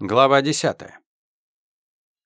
Глава 10.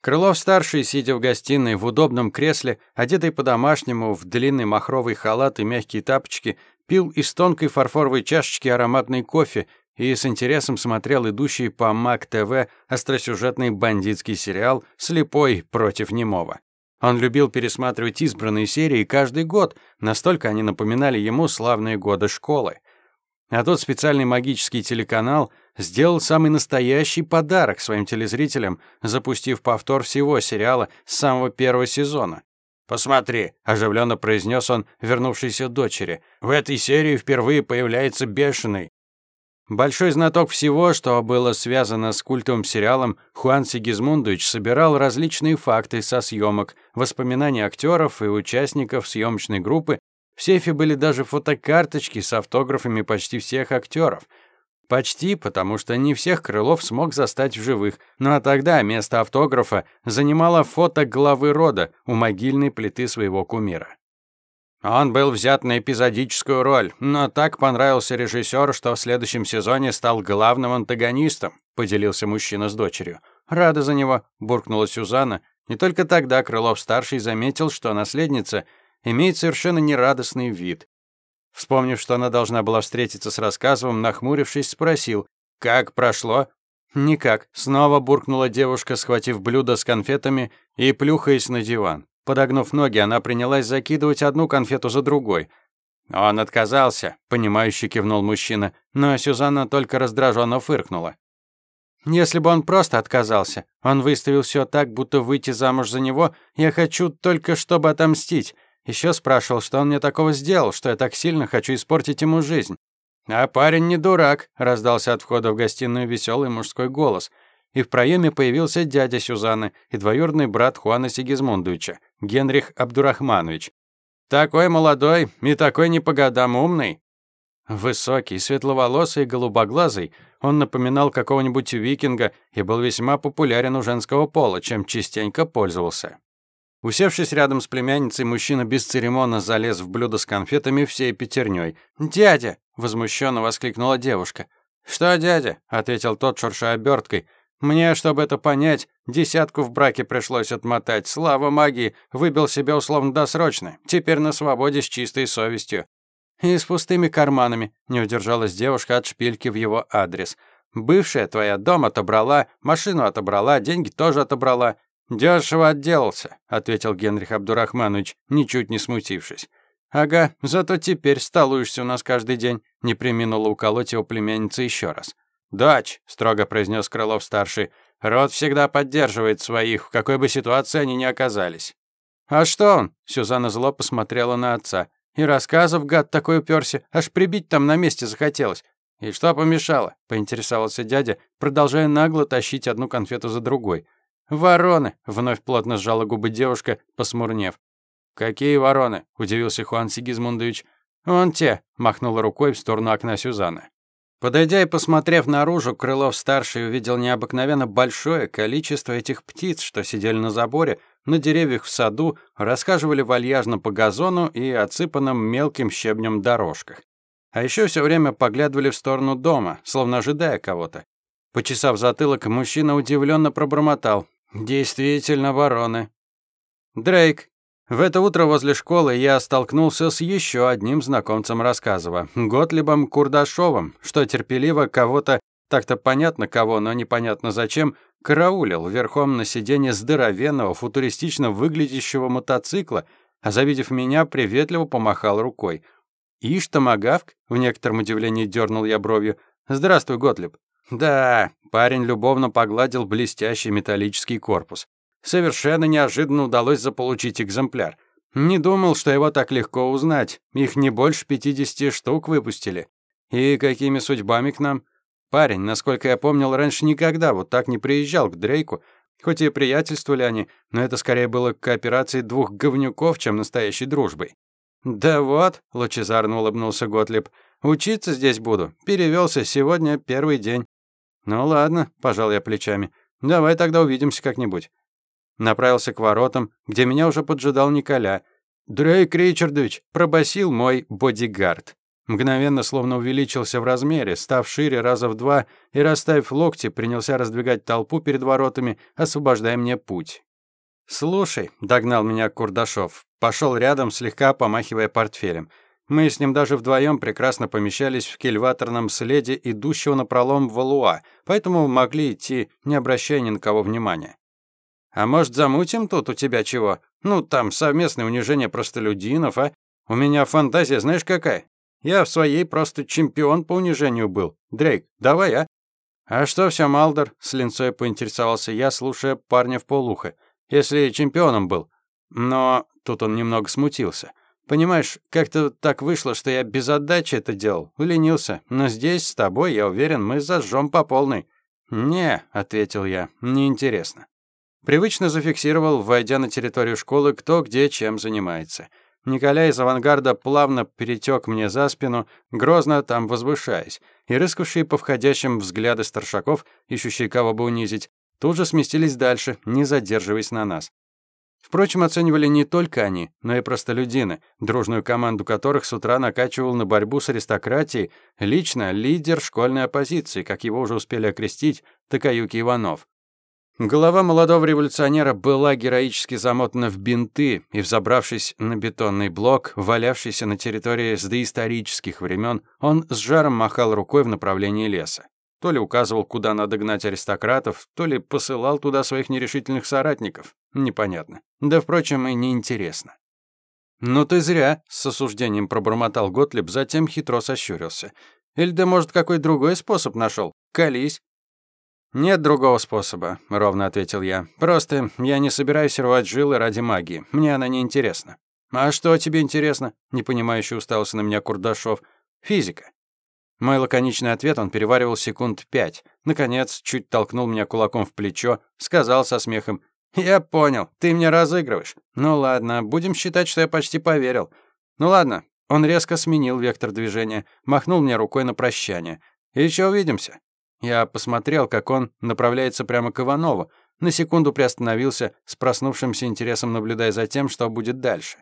Крылов-старший, сидя в гостиной в удобном кресле, одетый по-домашнему в длинный махровый халат и мягкие тапочки, пил из тонкой фарфоровой чашечки ароматный кофе и с интересом смотрел идущий по МАК-ТВ остросюжетный бандитский сериал «Слепой против немого». Он любил пересматривать избранные серии каждый год, настолько они напоминали ему славные годы школы. А тот специальный магический телеканал сделал самый настоящий подарок своим телезрителям, запустив повтор всего сериала с самого первого сезона. «Посмотри», — оживленно произнес он вернувшейся дочери, «в этой серии впервые появляется Бешеный». Большой знаток всего, что было связано с культовым сериалом, Хуан Сигизмундович собирал различные факты со съемок, воспоминания актеров и участников съемочной группы в сейфе были даже фотокарточки с автографами почти всех актеров. Почти, потому что не всех Крылов смог застать в живых. Ну а тогда место автографа занимало фото главы рода у могильной плиты своего кумира. Он был взят на эпизодическую роль, но так понравился режиссер, что в следующем сезоне стал главным антагонистом, поделился мужчина с дочерью. Рада за него, буркнула Сюзанна. Не только тогда Крылов-старший заметил, что наследница имеет совершенно нерадостный вид. Вспомнив, что она должна была встретиться с рассказом, нахмурившись, спросил, «Как прошло?» «Никак», — снова буркнула девушка, схватив блюдо с конфетами и плюхаясь на диван. Подогнув ноги, она принялась закидывать одну конфету за другой. «Он отказался», — понимающе кивнул мужчина, но Сюзанна только раздраженно фыркнула. Если бы он просто отказался, он выставил все так, будто выйти замуж за него, я хочу только чтобы отомстить. Еще спрашивал, что он мне такого сделал, что я так сильно хочу испортить ему жизнь. А парень не дурак, раздался от входа в гостиную веселый мужской голос. И в проеме появился дядя Сюзанны и двоюродный брат Хуана Сигизмундовича, Генрих Абдурахманович. Такой молодой и такой не по годам умный. Высокий, светловолосый, голубоглазый, он напоминал какого-нибудь викинга и был весьма популярен у женского пола, чем частенько пользовался. Усевшись рядом с племянницей, мужчина бесцеремонно залез в блюдо с конфетами всей пятерней. «Дядя!» — возмущенно воскликнула девушка. «Что, дядя?» — ответил тот, шурша оберткой. «Мне, чтобы это понять, десятку в браке пришлось отмотать. Слава магии, выбил себе условно-досрочно. Теперь на свободе с чистой совестью». «И с пустыми карманами», — не удержалась девушка от шпильки в его адрес. «Бывшая твоя дом отобрала, машину отобрала, деньги тоже отобрала. «Дешево отделался», — ответил Генрих Абдурахманович, ничуть не смутившись. «Ага, зато теперь столуешься у нас каждый день», — не приминула уколоть его племянница еще раз. «Дочь», — строго произнес Крылов-старший, — «род всегда поддерживает своих, в какой бы ситуации они ни оказались». «А что он?» — Сюзанна зло посмотрела на отца. «И рассказов, гад, такой уперся, аж прибить там на месте захотелось. «И что помешало?» — поинтересовался дядя, продолжая нагло тащить одну конфету за другой. «Вороны!» — вновь плотно сжала губы девушка, посмурнев. «Какие вороны?» — удивился Хуан Сигизмундович. «Вон те!» — махнула рукой в сторону окна Сюзанны. Подойдя и посмотрев наружу, Крылов-старший увидел необыкновенно большое количество этих птиц, что сидели на заборе, на деревьях в саду, расхаживали вальяжно по газону и отсыпанным мелким щебнем дорожках. А еще все время поглядывали в сторону дома, словно ожидая кого-то. Почесав затылок, мужчина удивленно пробормотал. Действительно, вороны. Дрейк. В это утро возле школы я столкнулся с еще одним знакомцем рассказова, Готлибом Курдашовым, что терпеливо кого-то, так-то понятно кого, но непонятно зачем, караулил верхом на сиденье здоровенного, футуристично выглядящего мотоцикла, а завидев меня, приветливо помахал рукой. «Ишь, томагавк?» — в некотором удивлении дернул я бровью. «Здравствуй, Готлиб». Да, парень любовно погладил блестящий металлический корпус. Совершенно неожиданно удалось заполучить экземпляр. Не думал, что его так легко узнать. Их не больше 50 штук выпустили. И какими судьбами к нам? Парень, насколько я помнил, раньше никогда вот так не приезжал к Дрейку. Хоть и приятельствовали они, но это скорее было кооперацией двух говнюков, чем настоящей дружбой. «Да вот», — лучезарно улыбнулся Готлиб, — «учиться здесь буду. Перевелся сегодня первый день. «Ну ладно», — пожал я плечами. «Давай тогда увидимся как-нибудь». Направился к воротам, где меня уже поджидал Николя. «Дрейк Ричардович», — пробасил мой бодигард. Мгновенно словно увеличился в размере, став шире раза в два и, расставив локти, принялся раздвигать толпу перед воротами, освобождая мне путь. «Слушай», — догнал меня Курдашов, пошел рядом, слегка помахивая портфелем. Мы с ним даже вдвоем прекрасно помещались в кильваторном следе, идущего на пролом Валуа, поэтому могли идти, не обращая ни на кого внимания. «А может, замутим тут у тебя чего? Ну, там совместное унижение простолюдинов, а? У меня фантазия знаешь какая? Я в своей просто чемпион по унижению был. Дрейк, давай, а?» «А что все, Малдер?» — с линцой поинтересовался я, слушая парня в полухо если чемпионом был. Но тут он немного смутился. Понимаешь, как-то так вышло, что я без отдачи это делал, уленился. Но здесь с тобой, я уверен, мы зажжем по полной. Не, ответил я, неинтересно. Привычно зафиксировал, войдя на территорию школы, кто где чем занимается. Николя из авангарда плавно перетек мне за спину, грозно там возвышаясь, и рыскавшие по входящим взгляды старшаков, ищущие кого бы унизить, тут же сместились дальше, не задерживаясь на нас. Впрочем, оценивали не только они, но и простолюдины, дружную команду которых с утра накачивал на борьбу с аристократией лично лидер школьной оппозиции, как его уже успели окрестить, Такаюки Иванов. Голова молодого революционера была героически замотана в бинты, и, взобравшись на бетонный блок, валявшийся на территории с доисторических времен, он с жаром махал рукой в направлении леса. То ли указывал, куда надо гнать аристократов, то ли посылал туда своих нерешительных соратников. Непонятно. Да, впрочем, и неинтересно. «Ну ты зря», — с осуждением пробормотал Готлиб, затем хитро сощурился. «Или да, может, какой другой способ нашел? Колись». «Нет другого способа», — ровно ответил я. «Просто я не собираюсь рвать жилы ради магии. Мне она не интересна». «А что тебе интересно?» — непонимающе устался на меня Курдашов. «Физика». Мой лаконичный ответ он переваривал секунд пять. Наконец, чуть толкнул меня кулаком в плечо, сказал со смехом. «Я понял, ты меня разыгрываешь. Ну ладно, будем считать, что я почти поверил. Ну ладно». Он резко сменил вектор движения, махнул мне рукой на прощание. «Еще увидимся». Я посмотрел, как он направляется прямо к Иванову, на секунду приостановился, с проснувшимся интересом наблюдая за тем, что будет дальше.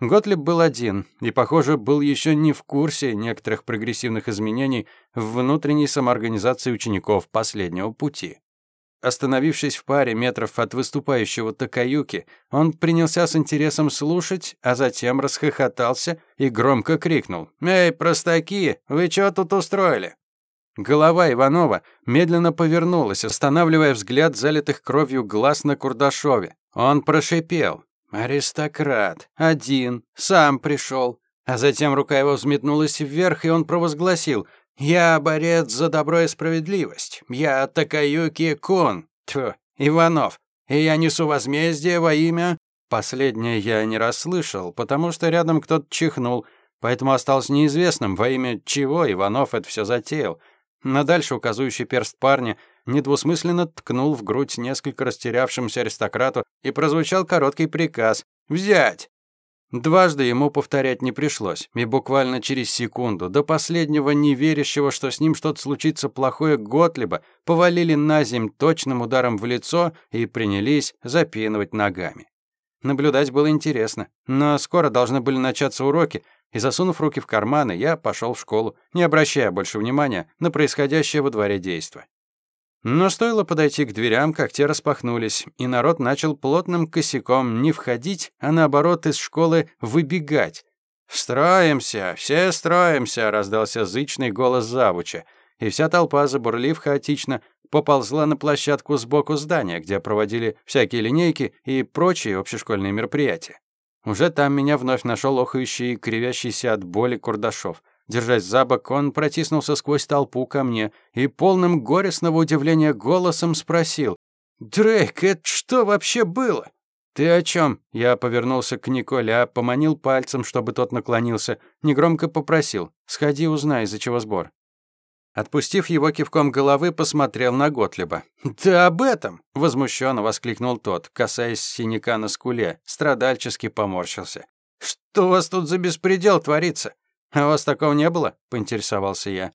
Готлиб был один и, похоже, был еще не в курсе некоторых прогрессивных изменений в внутренней самоорганизации учеников последнего пути. Остановившись в паре метров от выступающего Такаюки, он принялся с интересом слушать, а затем расхохотался и громко крикнул. «Эй, простаки, вы что тут устроили?» Голова Иванова медленно повернулась, останавливая взгляд залитых кровью глаз на Курдашове. Он прошипел. «Аристократ. Один. Сам пришел». А затем рука его взметнулась вверх, и он провозгласил «Я борец за добро и справедливость. Я Такаюки Кун. Тьфу, Иванов. И я несу возмездие во имя...» Последнее я не расслышал, потому что рядом кто-то чихнул, поэтому осталось неизвестным, во имя чего Иванов это все затеял. На дальше указывающий перст парня недвусмысленно ткнул в грудь несколько растерявшемуся аристократу и прозвучал короткий приказ «Взять!». Дважды ему повторять не пришлось, и буквально через секунду, до последнего неверящего, что с ним что-то случится плохое Готлиба, повалили на земь точным ударом в лицо и принялись запинывать ногами. Наблюдать было интересно, но скоро должны были начаться уроки, и, засунув руки в карманы, я пошел в школу, не обращая больше внимания на происходящее во дворе действа. Но стоило подойти к дверям, как те распахнулись, и народ начал плотным косяком не входить, а наоборот из школы выбегать. «Строимся! Все строимся!» — раздался зычный голос завуча, и вся толпа, забурлив хаотично, поползла на площадку сбоку здания, где проводили всякие линейки и прочие общешкольные мероприятия. Уже там меня вновь нашел охающий и кривящийся от боли Курдашов. Держась за бок, он протиснулся сквозь толпу ко мне и полным горестного удивления голосом спросил. «Дрейк, это что вообще было?» «Ты о чем? Я повернулся к Николе, а поманил пальцем, чтобы тот наклонился. Негромко попросил. «Сходи, узнай, из-за чего сбор». Отпустив его кивком головы, посмотрел на Готлиба. «Ты об этом?» — возмущенно воскликнул тот, касаясь синяка на скуле, страдальчески поморщился. «Что у вас тут за беспредел творится? «А у вас такого не было?» — поинтересовался я.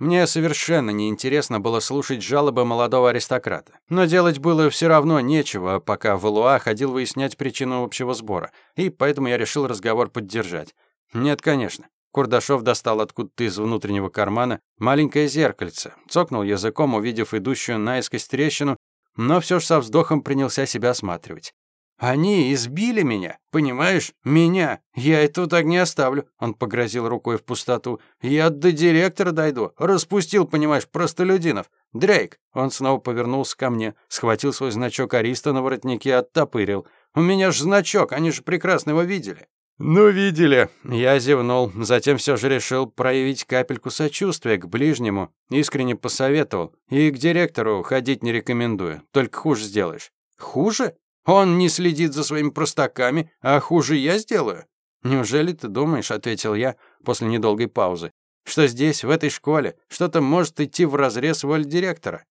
Мне совершенно неинтересно было слушать жалобы молодого аристократа. Но делать было все равно нечего, пока Валуа ходил выяснять причину общего сбора, и поэтому я решил разговор поддержать. Нет, конечно. Курдашов достал откуда-то из внутреннего кармана маленькое зеркальце, цокнул языком, увидев идущую наискось трещину, но все же со вздохом принялся себя осматривать. «Они избили меня, понимаешь? Меня. Я это так не оставлю», — он погрозил рукой в пустоту. «Я до директора дойду. Распустил, понимаешь, простолюдинов. Дрейк!» Он снова повернулся ко мне, схватил свой значок Ариста на воротнике и оттопырил. «У меня ж значок, они же прекрасно его видели». «Ну, видели». Я зевнул, затем все же решил проявить капельку сочувствия к ближнему, искренне посоветовал. И к директору ходить не рекомендую, только хуже сделаешь. «Хуже? Он не следит за своими простаками, а хуже я сделаю?» «Неужели ты думаешь?» — ответил я после недолгой паузы. «Что здесь, в этой школе, что-то может идти вразрез воль директора?»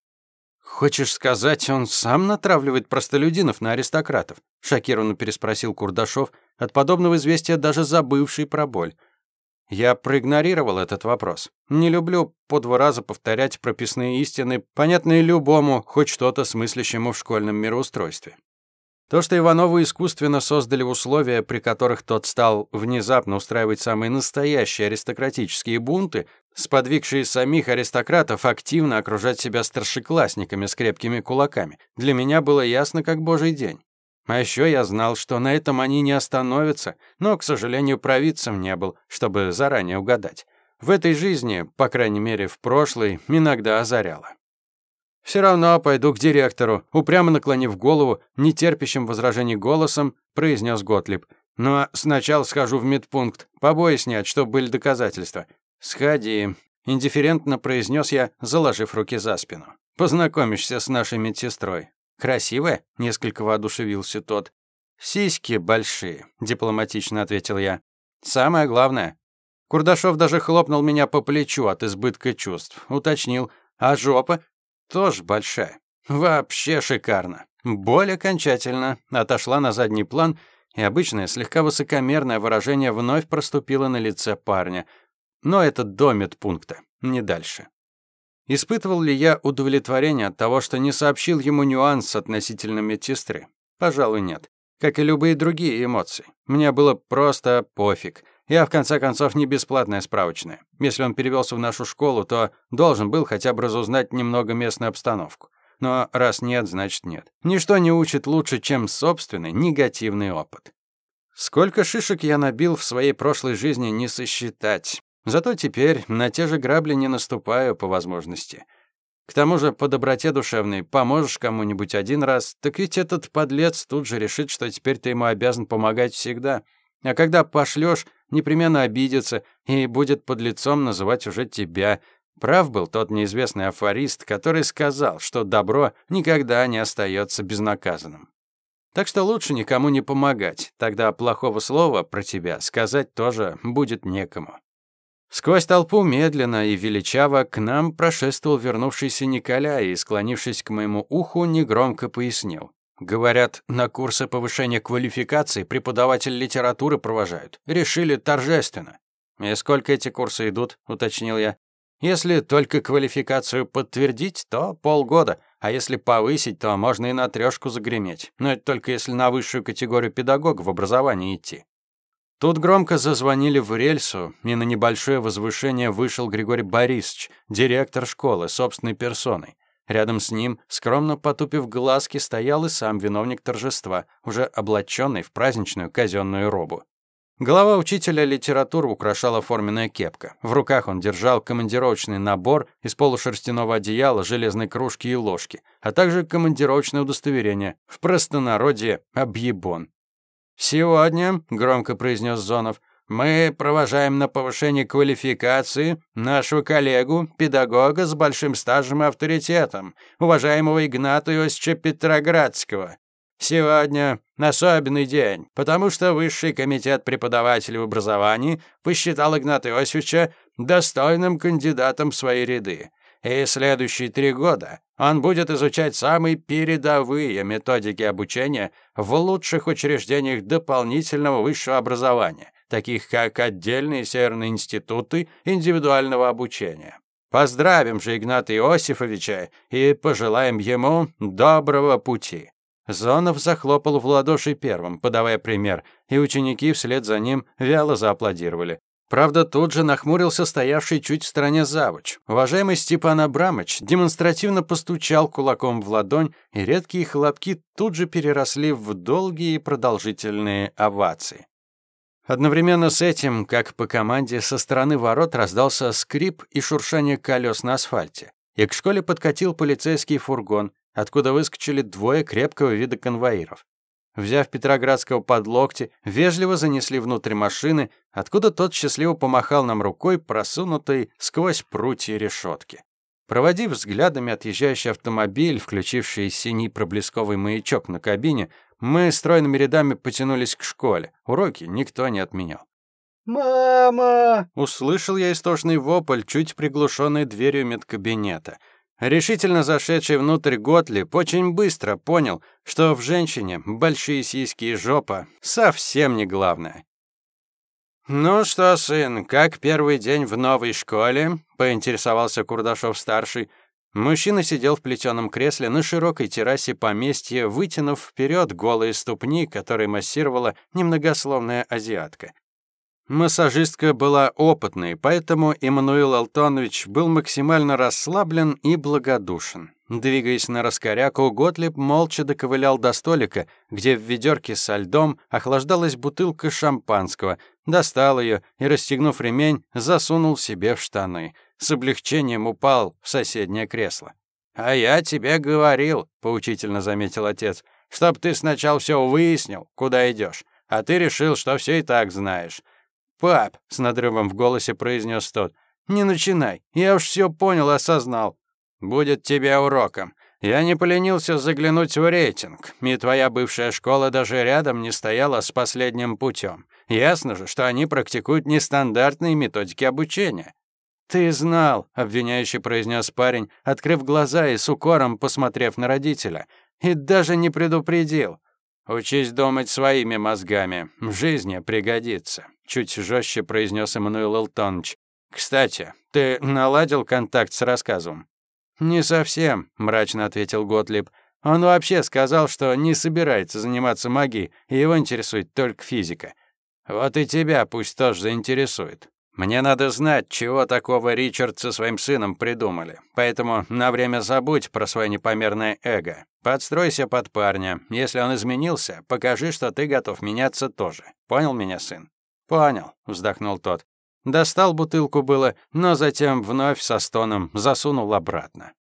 «Хочешь сказать, он сам натравливает простолюдинов на аристократов?» — шокированно переспросил Курдашов, от подобного известия даже забывший про боль. Я проигнорировал этот вопрос. Не люблю по два раза повторять прописные истины, понятные любому, хоть что-то смыслящему в школьном мироустройстве. То, что Иванову искусственно создали условия, при которых тот стал внезапно устраивать самые настоящие аристократические бунты, сподвигшие самих аристократов активно окружать себя старшеклассниками с крепкими кулаками, для меня было ясно как божий день. А еще я знал, что на этом они не остановятся, но, к сожалению, провидцем не был, чтобы заранее угадать. В этой жизни, по крайней мере, в прошлой, иногда озаряло. «Все равно пойду к директору», упрямо наклонив голову, нетерпящим возражений голосом, произнес Готлиб. «Но «Ну, а сначала схожу в медпункт, побои снять, чтобы были доказательства». «Сходи», — индифферентно произнес я, заложив руки за спину. «Познакомишься с нашей медсестрой. Красивая?» — несколько воодушевился тот. «Сиськи большие», — дипломатично ответил я. «Самое главное». Курдашов даже хлопнул меня по плечу от избытка чувств. Уточнил. «А жопа?» Тоже большая. Вообще шикарно. Боль окончательно отошла на задний план, и обычное слегка высокомерное выражение вновь проступило на лице парня. Но это до медпункта, не дальше. Испытывал ли я удовлетворение от того, что не сообщил ему нюанс относительно медсестры? Пожалуй, нет. Как и любые другие эмоции. Мне было просто пофиг. Я, в конце концов, не бесплатная справочная. Если он перевелся в нашу школу, то должен был хотя бы разузнать немного местную обстановку. Но раз нет, значит нет. Ничто не учит лучше, чем собственный негативный опыт. Сколько шишек я набил в своей прошлой жизни не сосчитать. Зато теперь на те же грабли не наступаю по возможности. К тому же, по доброте душевной, поможешь кому-нибудь один раз, так ведь этот подлец тут же решит, что теперь ты ему обязан помогать всегда. А когда пошлешь, непременно обидится и будет под лицом называть уже тебя. Прав был тот неизвестный афорист, который сказал, что добро никогда не остается безнаказанным. Так что лучше никому не помогать, тогда плохого слова про тебя сказать тоже будет некому. Сквозь толпу медленно и величаво к нам прошествовал вернувшийся Николя и, склонившись к моему уху, негромко пояснил. Говорят, на курсы повышения квалификации преподаватель литературы провожают. Решили торжественно. И сколько эти курсы идут, уточнил я. Если только квалификацию подтвердить, то полгода, а если повысить, то можно и на трёшку загреметь. Но это только если на высшую категорию педагога в образовании идти. Тут громко зазвонили в рельсу, и на небольшое возвышение вышел Григорий Борисович, директор школы, собственной персоной. Рядом с ним, скромно потупив глазки, стоял и сам виновник торжества, уже облаченный в праздничную казенную робу. Голова учителя литературы украшала форменная кепка. В руках он держал командировочный набор из полушерстяного одеяла, железной кружки и ложки, а также командировочное удостоверение, в простонародье «объебон». «Сегодня», — громко произнес Зонов, «мы провожаем на повышение квалификации нашего коллегу, педагога с большим стажем и авторитетом, уважаемого Игната Иосича Петроградского. Сегодня особенный день, потому что Высший комитет преподавателей в образовании посчитал Игната Иосифовича достойным кандидатом в свои ряды и следующие три года он будет изучать самые передовые методики обучения в лучших учреждениях дополнительного высшего образования, таких как отдельные северные институты индивидуального обучения. Поздравим же Игната Иосифовича и пожелаем ему доброго пути. Зонов захлопал в ладоши первым, подавая пример, и ученики вслед за ним вяло зааплодировали. Правда, тут же нахмурился стоявший чуть в стороне завуч. Уважаемый Степан Абрамович демонстративно постучал кулаком в ладонь, и редкие хлопки тут же переросли в долгие продолжительные овации. Одновременно с этим, как по команде, со стороны ворот раздался скрип и шуршание колес на асфальте. И к школе подкатил полицейский фургон, откуда выскочили двое крепкого вида конвоиров. Взяв Петроградского под локти, вежливо занесли внутрь машины, откуда тот счастливо помахал нам рукой, просунутой сквозь прутья решетки. Проводив взглядами отъезжающий автомобиль, включивший синий проблесковый маячок на кабине, мы стройными рядами потянулись к школе. Уроки никто не отменял. «Мама!» Услышал я истошный вопль, чуть приглушенный дверью медкабинета. Решительно зашедший внутрь Готлип очень быстро понял, что в женщине большие сиськи и жопа совсем не главное. «Ну что, сын, как первый день в новой школе?» — поинтересовался Курдашов-старший. Мужчина сидел в плетеном кресле на широкой террасе поместья, вытянув вперед голые ступни, которые массировала немногословная азиатка. Массажистка была опытной, поэтому Эммануил Алтонович был максимально расслаблен и благодушен. Двигаясь на раскоряку, Готлиб молча доковылял до столика, где в ведерке со льдом охлаждалась бутылка шампанского, достал ее и, расстегнув ремень, засунул себе в штаны. С облегчением упал в соседнее кресло. «А я тебе говорил», — поучительно заметил отец, «чтоб ты сначала все выяснил, куда идешь, а ты решил, что все и так знаешь. «Пап», — с надрывом в голосе произнес тот, «не начинай, я уж все понял, осознал. Будет тебе уроком. Я не поленился заглянуть в рейтинг, и твоя бывшая школа даже рядом не стояла с последним путем. Ясно же, что они практикуют нестандартные методики обучения». «Ты знал», — обвиняющий произнес парень, открыв глаза и с укором посмотрев на родителя, «и даже не предупредил». «Учись думать своими мозгами. В жизни пригодится», — чуть жестче произнес Эммануил Элтонович. «Кстати, ты наладил контакт с рассказом?» «Не совсем», — мрачно ответил Готлиб. «Он вообще сказал, что не собирается заниматься магией, и его интересует только физика. Вот и тебя пусть тоже заинтересует. Мне надо знать, чего такого Ричард со своим сыном придумали. Поэтому на время забудь про свое непомерное эго. Подстройся под парня. Если он изменился, покажи, что ты готов меняться тоже. Понял меня, сын? Понял, вздохнул тот. Достал бутылку было, но затем вновь со стоном засунул обратно.